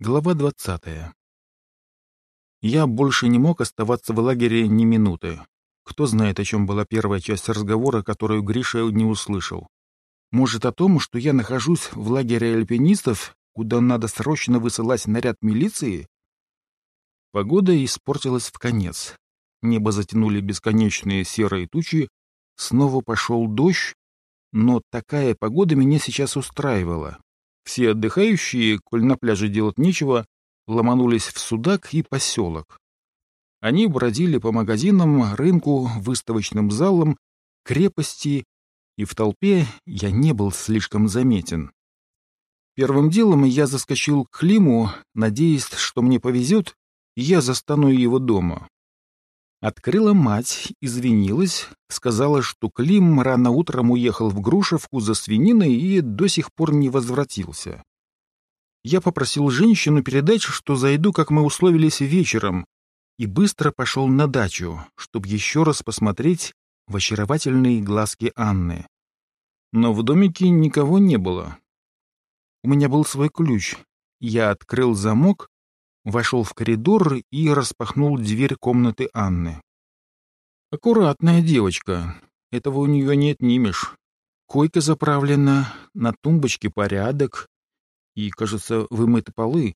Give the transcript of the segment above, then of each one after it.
Глава двадцатая. Я больше не мог оставаться в лагере ни минуты. Кто знает, о чем была первая часть разговора, которую Гриша не услышал. Может, о том, что я нахожусь в лагере альпинистов, куда надо срочно высылать наряд милиции? Погода испортилась в конец. Небо затянули бесконечные серые тучи, снова пошел дождь, но такая погода меня сейчас устраивала. Все отдыхающие, коль на пляже делать нечего, ломанулись в Судак и поселок. Они бродили по магазинам, рынку, выставочным залам, крепости, и в толпе я не был слишком заметен. Первым делом я заскочил к Климу, надеясь, что мне повезет, и я застану его дома. Открыла мать, извинилась, сказала, что Клим рано утром уехал в Грушевку за свининой и до сих пор не возвратился. Я попросил женщину передать, что зайду, как мы условились, вечером, и быстро пошел на дачу, чтобы еще раз посмотреть в очаровательные глазки Анны. Но в домике никого не было. У меня был свой ключ. Я открыл замок вошел в коридор и распахнул дверь комнаты Анны. Аккуратная девочка, этого у нее не отнимешь. Койка заправлена, на тумбочке порядок и, кажется, вымыты полы.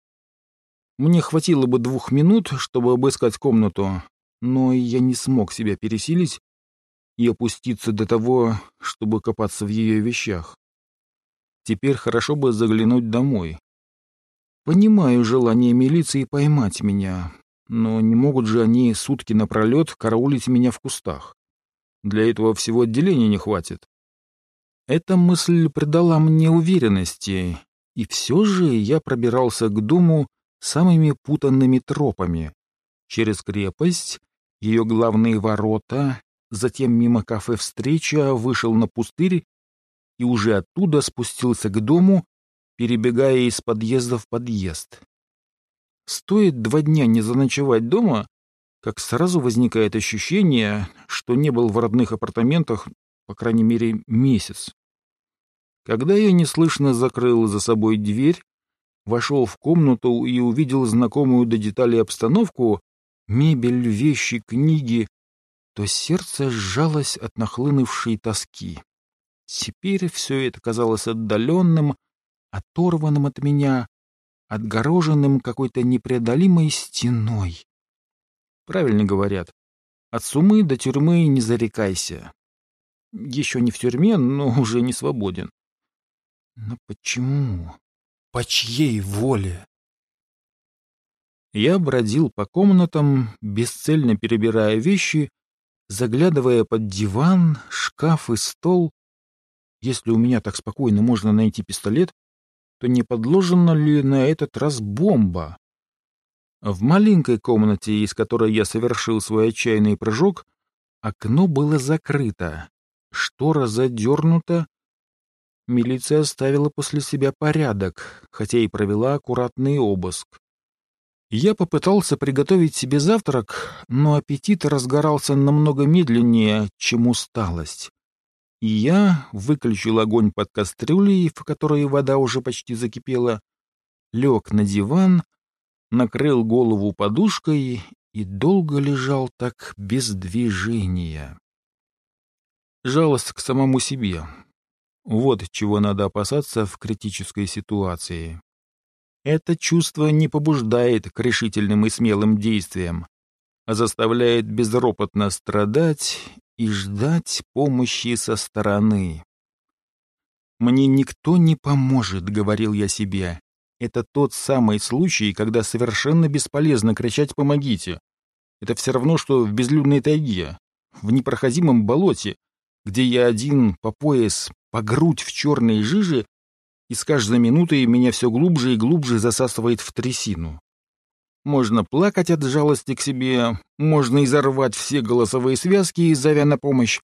Мне хватило бы двух минут, чтобы обыскать комнату, но я не смог себя пересилить и опуститься до того, чтобы копаться в ее вещах. Теперь хорошо бы заглянуть домой, Понимаю желание милиции поймать меня, но не могут же они сутки напролет караулить меня в кустах. Для этого всего отделения не хватит. Эта мысль придала мне уверенности, и все же я пробирался к дому самыми путанными тропами. Через крепость, ее главные ворота, затем мимо кафе «Встреча» вышел на пустырь и уже оттуда спустился к дому, перебегая из подъезда в подъезд. Стоит два дня не заночевать дома, как сразу возникает ощущение, что не был в родных апартаментах, по крайней мере, месяц. Когда я неслышно закрыл за собой дверь, вошел в комнату и увидел знакомую до деталей обстановку, мебель, вещи, книги, то сердце сжалось от нахлынувшей тоски. Теперь все это казалось отдаленным, оторванным от меня, отгороженным какой-то непреодолимой стеной. Правильно говорят, от сумы до тюрьмы не зарекайся. Еще не в тюрьме, но уже не свободен. Но почему? По чьей воле? Я бродил по комнатам, бесцельно перебирая вещи, заглядывая под диван, шкаф и стол. Если у меня так спокойно можно найти пистолет, то не подложена ли на этот раз бомба? В маленькой комнате, из которой я совершил свой отчаянный прыжок, окно было закрыто, штора задернута. Милиция оставила после себя порядок, хотя и провела аккуратный обыск. Я попытался приготовить себе завтрак, но аппетит разгорался намного медленнее, чем усталость и я выключил огонь под кастрюлей, в которой вода уже почти закипела, лег на диван, накрыл голову подушкой и долго лежал так без движения. Жалость к самому себе. Вот чего надо опасаться в критической ситуации. Это чувство не побуждает к решительным и смелым действиям, а заставляет безропотно страдать и ждать помощи со стороны. «Мне никто не поможет», — говорил я себе. «Это тот самый случай, когда совершенно бесполезно кричать «помогите». Это все равно, что в безлюдной тайге, в непроходимом болоте, где я один по пояс, по грудь в черной жиже, и с каждой минутой меня все глубже и глубже засасывает в трясину. Можно плакать от жалости к себе, можно изорвать все голосовые связки, зовя на помощь.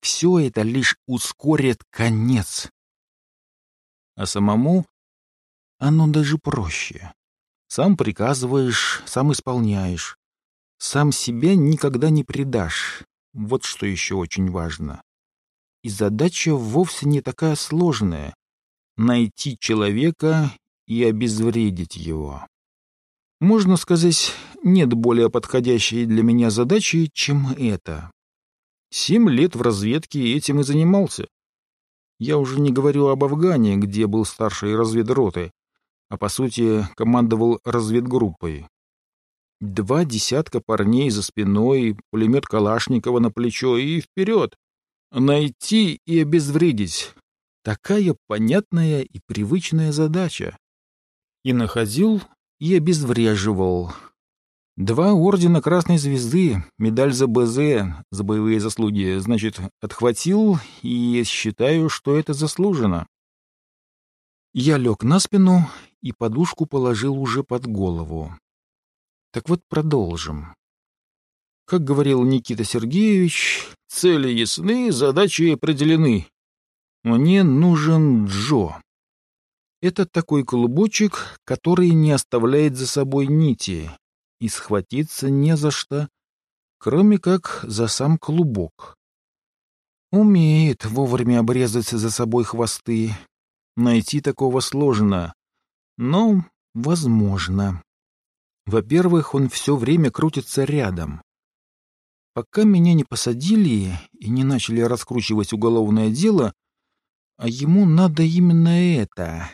Все это лишь ускорит конец. А самому оно даже проще. Сам приказываешь, сам исполняешь. Сам себя никогда не предашь. Вот что еще очень важно. И задача вовсе не такая сложная. Найти человека и обезвредить его. Можно сказать, нет более подходящей для меня задачи, чем это. Семь лет в разведке этим и занимался. Я уже не говорю об Афгане, где был старшей разведроты, а по сути командовал разведгруппой. Два десятка парней за спиной, пулемет Калашникова на плечо и вперед. Найти и обезвредить. Такая понятная и привычная задача. И находил, и обезвреживал. Два ордена Красной Звезды, медаль за БЗ, за боевые заслуги, значит, отхватил, и считаю, что это заслужено. Я лег на спину и подушку положил уже под голову. Так вот, продолжим. Как говорил Никита Сергеевич, цели ясны, задачи определены. Мне нужен Джо. Это такой клубочек, который не оставляет за собой нити, и схватиться не за что, кроме как за сам клубок. Умеет вовремя обрезать за собой хвосты. Найти такого сложно, но возможно. Во-первых, он все время крутится рядом. Пока меня не посадили и не начали раскручивать уголовное дело, а ему надо именно это.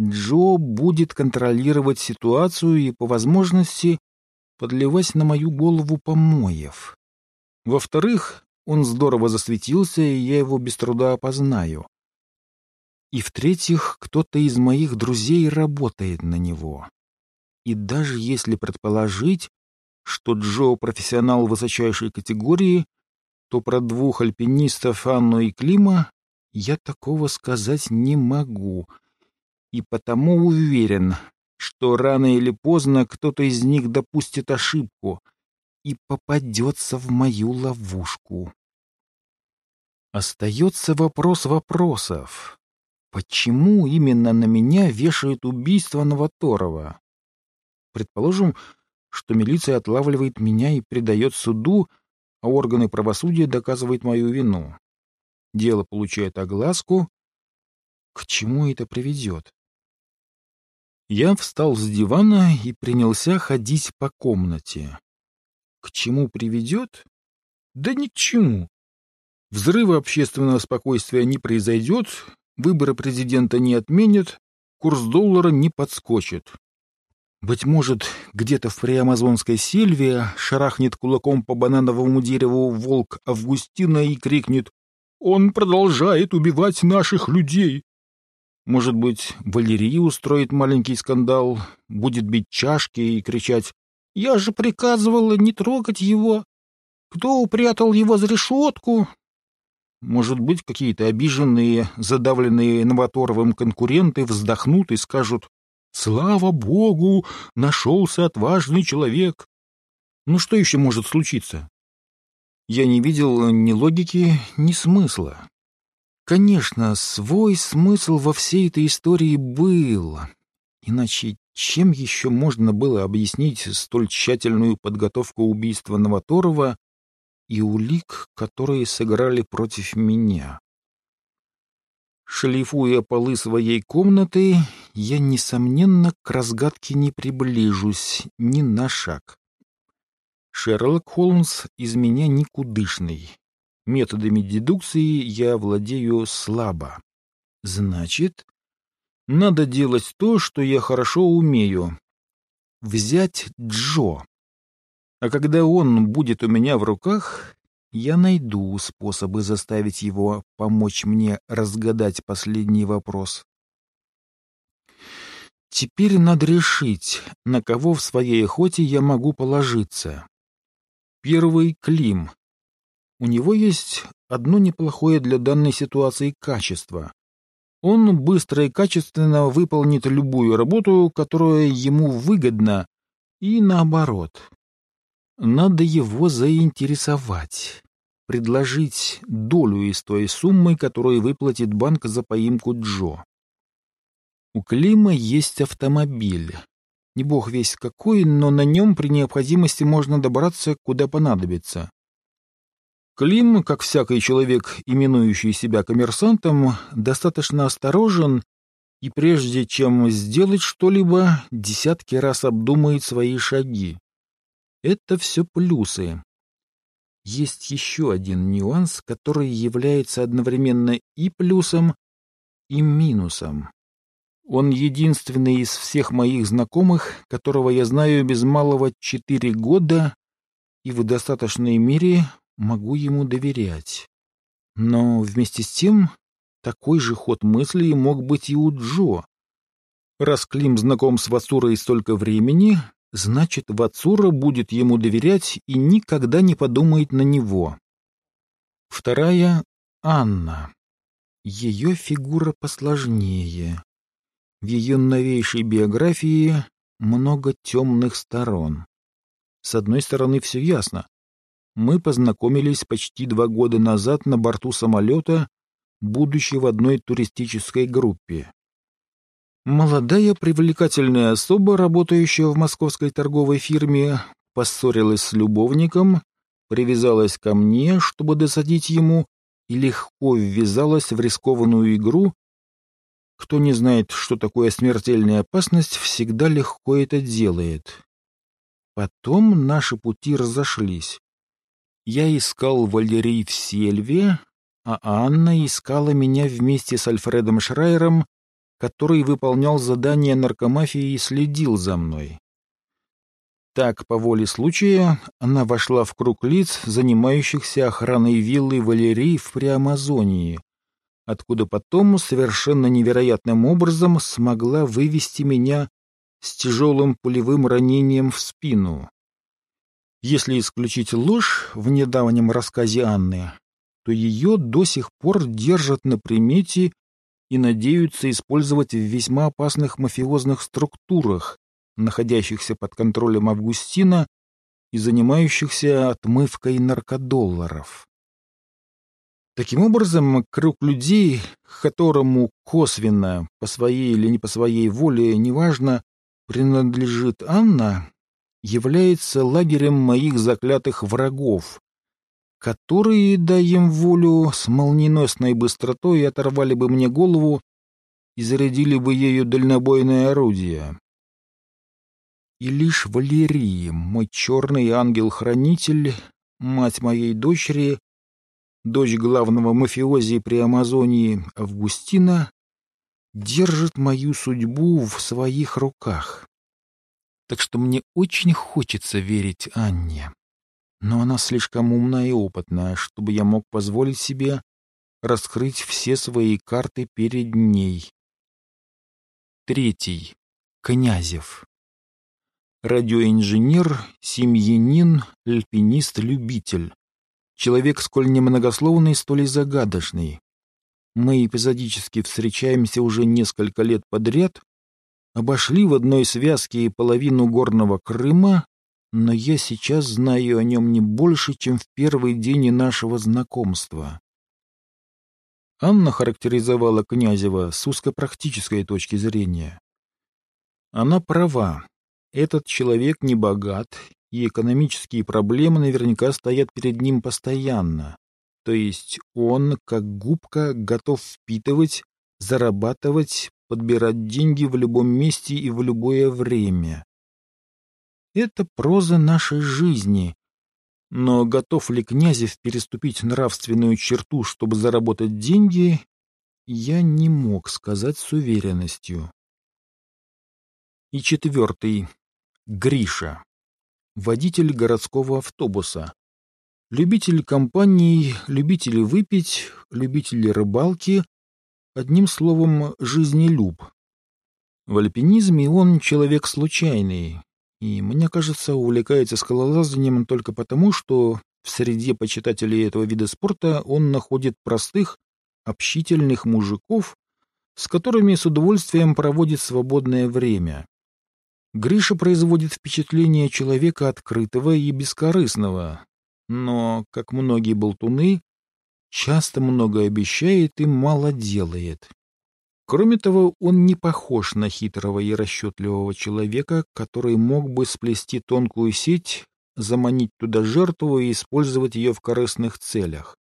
Джо будет контролировать ситуацию и, по возможности, подливать на мою голову помоев. Во-вторых, он здорово засветился, и я его без труда опознаю. И в-третьих, кто-то из моих друзей работает на него. И даже если предположить, что Джо профессионал высочайшей категории, то про двух альпинистов Анну и Клима я такого сказать не могу, и потому уверен, что рано или поздно кто-то из них допустит ошибку и попадется в мою ловушку. Остается вопрос вопросов. Почему именно на меня вешают убийство Новоторова? Предположим, что милиция отлавливает меня и предает суду, а органы правосудия доказывают мою вину. Дело получает огласку. К чему это приведет? Я встал с дивана и принялся ходить по комнате. К чему приведет? Да ни к чему. Взрыва общественного спокойствия не произойдет, выборы президента не отменят, курс доллара не подскочит. Быть может, где-то в приамазонской сельве шарахнет кулаком по банановому дереву волк Августина и крикнет «Он продолжает убивать наших людей!» Может быть, Валерий устроит маленький скандал, будет бить чашки и кричать «Я же приказывала не трогать его! Кто упрятал его за решетку?» Может быть, какие-то обиженные, задавленные Новоторовым конкуренты вздохнут и скажут Слава богу, нашелся отважный человек. Ну что еще может случиться? Я не видел ни логики, ни смысла. Конечно, свой смысл во всей этой истории был. Иначе чем еще можно было объяснить столь тщательную подготовку убийства Новоторова и улик, которые сыграли против меня? Шлифуя полы своей комнаты, я, несомненно, к разгадке не приближусь ни на шаг. Шерлок Холмс из меня никудышный. Методами дедукции я владею слабо. Значит, надо делать то, что я хорошо умею. Взять Джо. А когда он будет у меня в руках, я найду способы заставить его помочь мне разгадать последний вопрос. Теперь надо решить, на кого в своей охоте я могу положиться. Первый — Клим. У него есть одно неплохое для данной ситуации качество. Он быстро и качественно выполнит любую работу, которая ему выгодна, и наоборот. Надо его заинтересовать, предложить долю из той суммы, которую выплатит банк за поимку Джо. У Клима есть автомобиль. Не бог весь какой, но на нем при необходимости можно добраться, куда понадобится. Клим, как всякий человек, именующий себя коммерсантом, достаточно осторожен и прежде чем сделать что-либо, десятки раз обдумает свои шаги. Это все плюсы. Есть еще один нюанс, который является одновременно и плюсом, и минусом. Он единственный из всех моих знакомых, которого я знаю без малого четыре года, и в достаточной мере могу ему доверять. Но вместе с тем такой же ход мысли мог быть и у Джо. Раз Клим знаком с Вацурой столько времени, значит, Вацура будет ему доверять и никогда не подумает на него. Вторая — Анна. Ее фигура посложнее. В ее новейшей биографии много темных сторон. С одной стороны, все ясно. Мы познакомились почти два года назад на борту самолета, будучи в одной туристической группе. Молодая привлекательная особа, работающая в московской торговой фирме, поссорилась с любовником, привязалась ко мне, чтобы досадить ему, и легко ввязалась в рискованную игру, кто не знает, что такое смертельная опасность, всегда легко это делает. Потом наши пути разошлись. Я искал Валерий в Сельве, а Анна искала меня вместе с Альфредом Шрайером, который выполнял задание наркомафии и следил за мной. Так, по воле случая, она вошла в круг лиц, занимающихся охраной виллы Валерий в Преамазонии, откуда потом совершенно невероятным образом смогла вывести меня с тяжелым пулевым ранением в спину. Если исключить ложь в недавнем рассказе Анны, то ее до сих пор держат на примете и надеются использовать в весьма опасных мафиозных структурах, находящихся под контролем Августина и занимающихся отмывкой наркодолларов. Таким образом, круг людей, которому косвенно, по своей или не по своей воле, неважно, принадлежит Анна, является лагерем моих заклятых врагов, которые, дай им волю, с молниеносной быстротой оторвали бы мне голову и зарядили бы ею дальнобойное орудие. И лишь Валерий, мой черный ангел-хранитель, мать моей дочери, дочь главного мафиози при Амазонии Августина, держит мою судьбу в своих руках. Так что мне очень хочется верить Анне. Но она слишком умна и опытна, чтобы я мог позволить себе раскрыть все свои карты перед ней. Третий. Князев. Радиоинженер, семьянин, альпинист-любитель. Человек сколь немногословный, столь и загадочный. Мы эпизодически встречаемся уже несколько лет подряд, обошли в одной связке половину горного Крыма, но я сейчас знаю о нем не больше, чем в первый день нашего знакомства. Анна характеризовала Князева с узкопрактической точки зрения. Она права. Этот человек не богат и экономические проблемы наверняка стоят перед ним постоянно. То есть он, как губка, готов впитывать, зарабатывать, подбирать деньги в любом месте и в любое время. Это проза нашей жизни. Но готов ли Князев переступить нравственную черту, чтобы заработать деньги, я не мог сказать с уверенностью. И четвертый. Гриша водитель городского автобуса, любитель компаний, любитель выпить, любитель рыбалки, одним словом, жизнелюб. В альпинизме он человек случайный, и, мне кажется, увлекается скалолазанием только потому, что в среде почитателей этого вида спорта он находит простых, общительных мужиков, с которыми с удовольствием проводит свободное время. Гриша производит впечатление человека открытого и бескорыстного, но, как многие болтуны, часто много обещает и мало делает. Кроме того, он не похож на хитрого и расчетливого человека, который мог бы сплести тонкую сеть, заманить туда жертву и использовать ее в корыстных целях.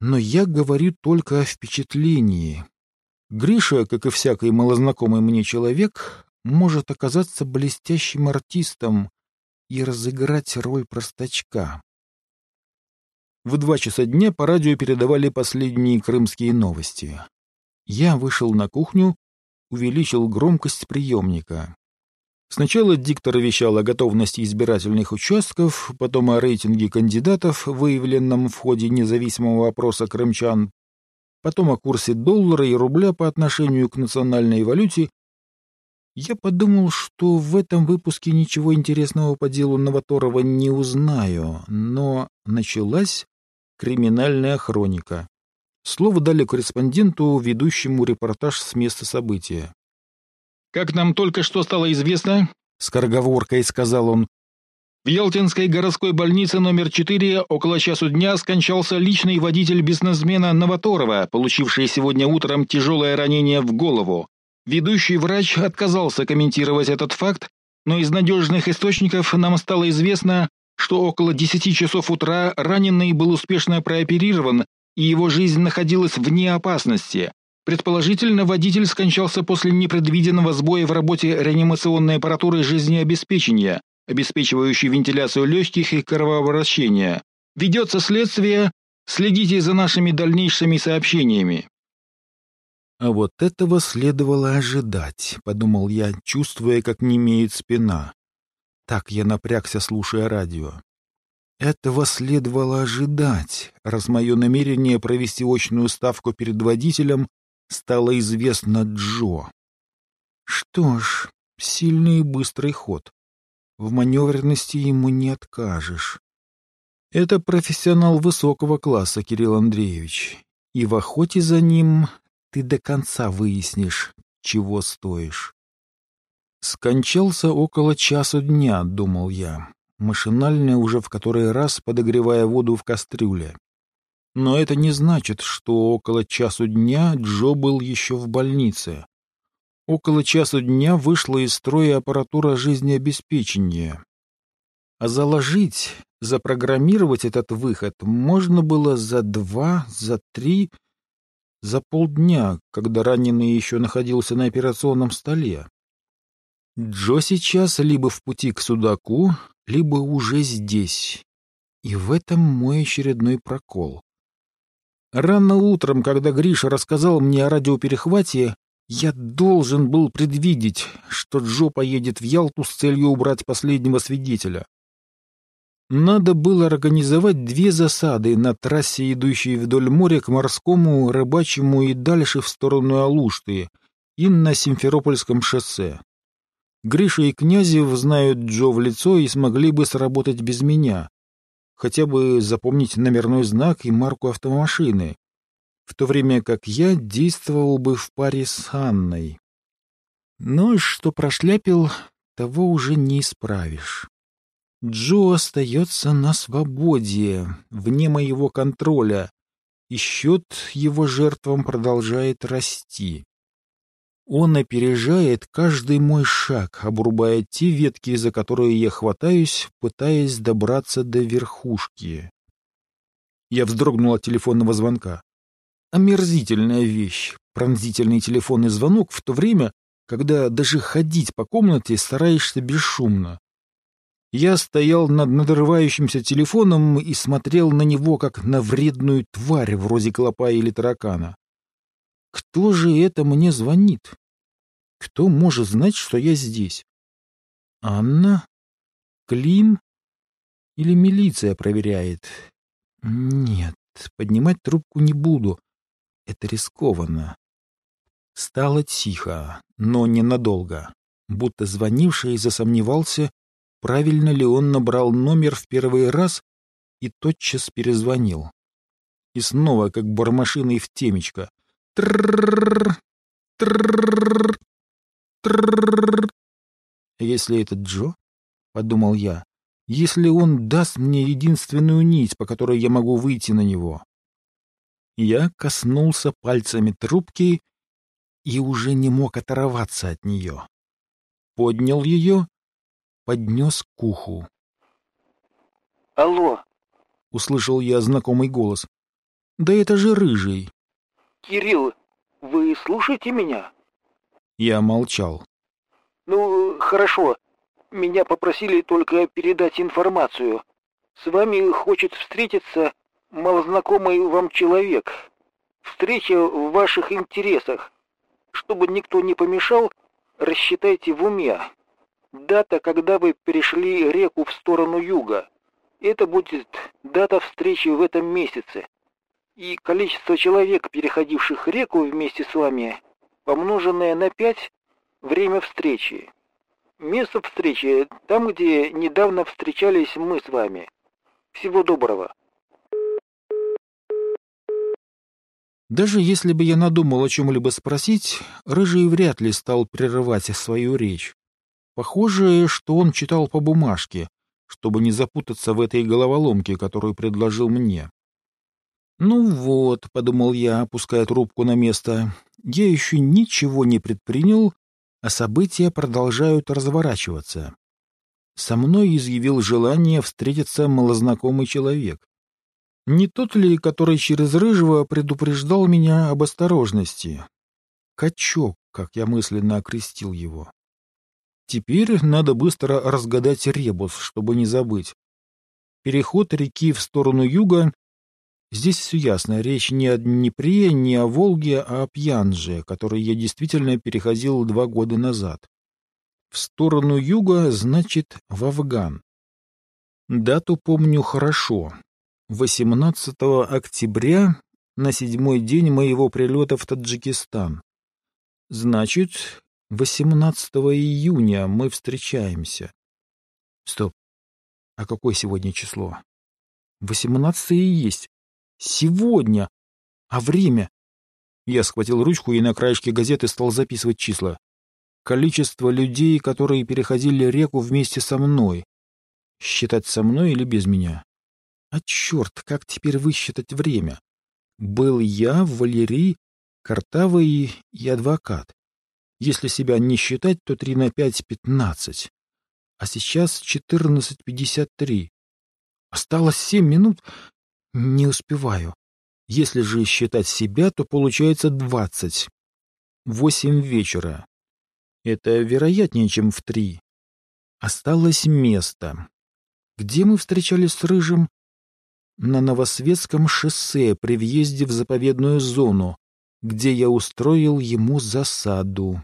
Но я говорю только о впечатлении. Гриша, как и всякий малознакомый мне человек, может оказаться блестящим артистом и разыграть роль простачка. В два часа дня по радио передавали последние крымские новости. Я вышел на кухню, увеличил громкость приемника. Сначала диктор вещал о готовности избирательных участков, потом о рейтинге кандидатов, выявленном в ходе независимого опроса крымчан, потом о курсе доллара и рубля по отношению к национальной валюте. Я подумал, что в этом выпуске ничего интересного по делу Новоторова не узнаю, но началась криминальная хроника. Слово дали корреспонденту, ведущему репортаж с места события. Как нам только что стало известно, — скороговоркой сказал он, — в Ялтинской городской больнице номер 4 около часу дня скончался личный водитель бизнесмена Новоторова, получивший сегодня утром тяжелое ранение в голову. Ведущий врач отказался комментировать этот факт, но из надежных источников нам стало известно, что около 10 часов утра раненый был успешно прооперирован, и его жизнь находилась вне опасности. Предположительно, водитель скончался после непредвиденного сбоя в работе реанимационной аппаратуры жизнеобеспечения, обеспечивающей вентиляцию легких и кровообращения. Ведется следствие, следите за нашими дальнейшими сообщениями. А вот этого следовало ожидать, подумал я, чувствуя, как немеет спина. Так я напрягся, слушая радио. Этого следовало ожидать, раз мое намерение провести очную ставку перед водителем стало известно Джо. Что ж, сильный и быстрый ход. В маневренности ему не откажешь. Это профессионал высокого класса, Кирилл Андреевич. И в охоте за ним ты до конца выяснишь, чего стоишь. Скончался около часу дня, думал я, машинально уже в который раз подогревая воду в кастрюле. Но это не значит, что около часу дня Джо был еще в больнице. Около часу дня вышла из строя аппаратура жизнеобеспечения. А заложить, запрограммировать этот выход можно было за два, за три, за полдня, когда раненый еще находился на операционном столе. Джо сейчас либо в пути к судаку, либо уже здесь. И в этом мой очередной прокол. Рано утром, когда Гриша рассказал мне о радиоперехвате, я должен был предвидеть, что Джо поедет в Ялту с целью убрать последнего свидетеля. Надо было организовать две засады на трассе, идущей вдоль моря к морскому, рыбачьему и дальше в сторону Алушты, и на Симферопольском шоссе. Гриша и Князев знают Джо в лицо и смогли бы сработать без меня, хотя бы запомнить номерной знак и марку автомашины, в то время как я действовал бы в паре с Анной. Но что прошляпил, того уже не исправишь. Джо остается на свободе, вне моего контроля, и счет его жертвам продолжает расти. Он опережает каждый мой шаг, обрубая те ветки, за которые я хватаюсь, пытаясь добраться до верхушки. Я вздрогнул от телефонного звонка. Омерзительная вещь, пронзительный телефонный звонок в то время, когда даже ходить по комнате стараешься бесшумно. Я стоял над надрывающимся телефоном и смотрел на него, как на вредную тварь вроде клопа или таракана. Кто же это мне звонит? Кто может знать, что я здесь? Анна? Клим? Или милиция проверяет? Нет, поднимать трубку не буду. Это рискованно. Стало тихо, но ненадолго, будто звонивший засомневался, правильно ли он набрал номер в первый раз и тотчас перезвонил. И снова, как бармашиной в темечко. Трррррр, трррррр. Если это Джо, — подумал я, — если он даст мне единственную нить, по которой я могу выйти на него. Я коснулся пальцами трубки и уже не мог оторваться от нее. Поднял ее, поднес к уху. — Алло! — услышал я знакомый голос. — Да это же Рыжий. — Кирилл, Вы слушаете меня? Я молчал. Ну, хорошо. Меня попросили только передать информацию. С вами хочет встретиться малознакомый вам человек. Встреча в ваших интересах. Чтобы никто не помешал, рассчитайте в уме. Дата, когда вы перешли реку в сторону юга. Это будет дата встречи в этом месяце. И количество человек, переходивших реку вместе с вами, помноженное на пять время встречи. Место встречи там, где недавно встречались мы с вами. Всего доброго. Даже если бы я надумал о чем-либо спросить, Рыжий вряд ли стал прерывать свою речь. Похоже, что он читал по бумажке, чтобы не запутаться в этой головоломке, которую предложил мне. «Ну вот», — подумал я, опуская трубку на место, — «я еще ничего не предпринял, а события продолжают разворачиваться. Со мной изъявил желание встретиться малознакомый человек. Не тот ли, который через Рыжего предупреждал меня об осторожности? Качок, как я мысленно окрестил его. Теперь надо быстро разгадать ребус, чтобы не забыть. Переход реки в сторону юга Здесь все ясно. Речь не о Днепре, не о Волге, а о Пьянже, который я действительно переходил два года назад. В сторону юга, значит, в Афган. Дату помню хорошо. 18 октября, на седьмой день моего прилета в Таджикистан. Значит, 18 июня мы встречаемся. Стоп. А какое сегодня число? 18 и есть. Сегодня. А время? Я схватил ручку и на краешке газеты стал записывать числа. Количество людей, которые переходили реку вместе со мной. Считать со мной или без меня? А черт, как теперь высчитать время? Был я, Валерий, Картавый и адвокат. Если себя не считать, то три на пять — пятнадцать. А сейчас четырнадцать пятьдесят три. Осталось семь минут. Не успеваю. Если же считать себя, то получается двадцать. Восемь вечера. Это вероятнее, чем в три. Осталось место. Где мы встречались с Рыжим? На Новосветском шоссе при въезде в заповедную зону, где я устроил ему засаду.